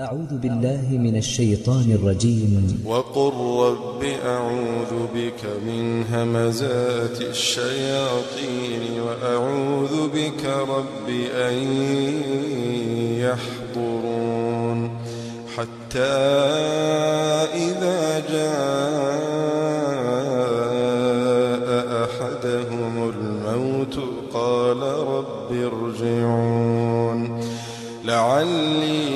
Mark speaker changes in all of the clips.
Speaker 1: أعوذ بالله من الشيطان الرجيم.
Speaker 2: وقل رب أعوذ بك من همزات الشياطين وأعوذ بك رب أن يحضرون حتى إذا جاء أحدهم الموت قال رب ارجعون لعلي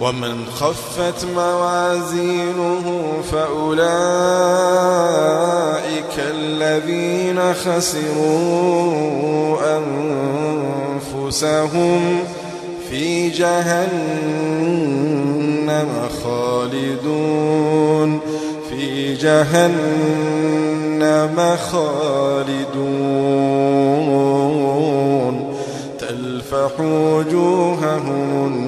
Speaker 2: ومن خفت موازينه فأولئك الذين خسروا أنفسهم في جهنم خالدون في جهنم خالدون. تلفح وجوههم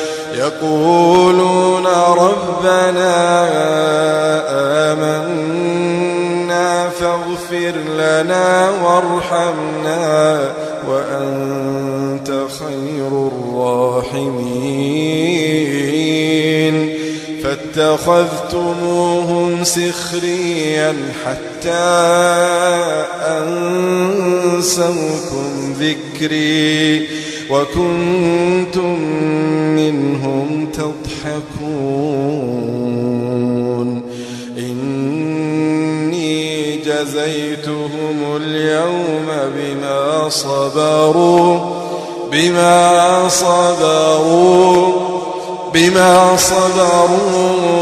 Speaker 2: يقولون ربنا آمنا فاغفر لنا وارحمنا وأنت خير الراحمين. فاتخذتموهم سخريا حتى أنسوكم ذكري. وكنتم منهم تضحكون. إني جزيتهم اليوم بما صبروا بما صبروا بما صبروا.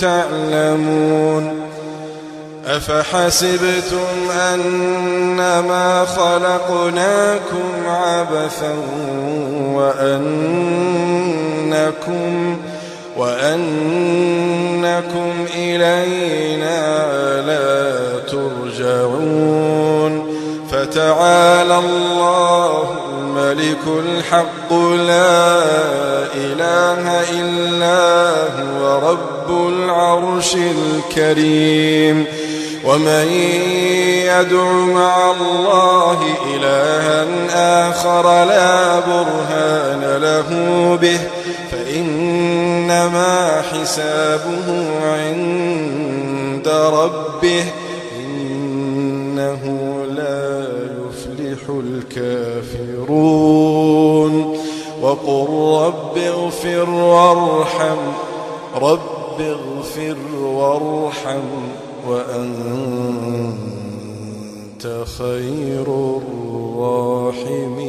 Speaker 2: تعلمون أفحسبتم أنما خلقناكم عبثا وأنكم وأنكم إلينا لا ترجعون فتعالى الله الملك الحق لا إله إلا هو رب العرش الكريم. ومن يدع مع الله إلها آخر لا برهان له به فإنما حسابه عند ربه إنه لا يفلح الكافرون. وقل رب اغفر وارحم رب اغفر وارحم وأنت خير الراحمين.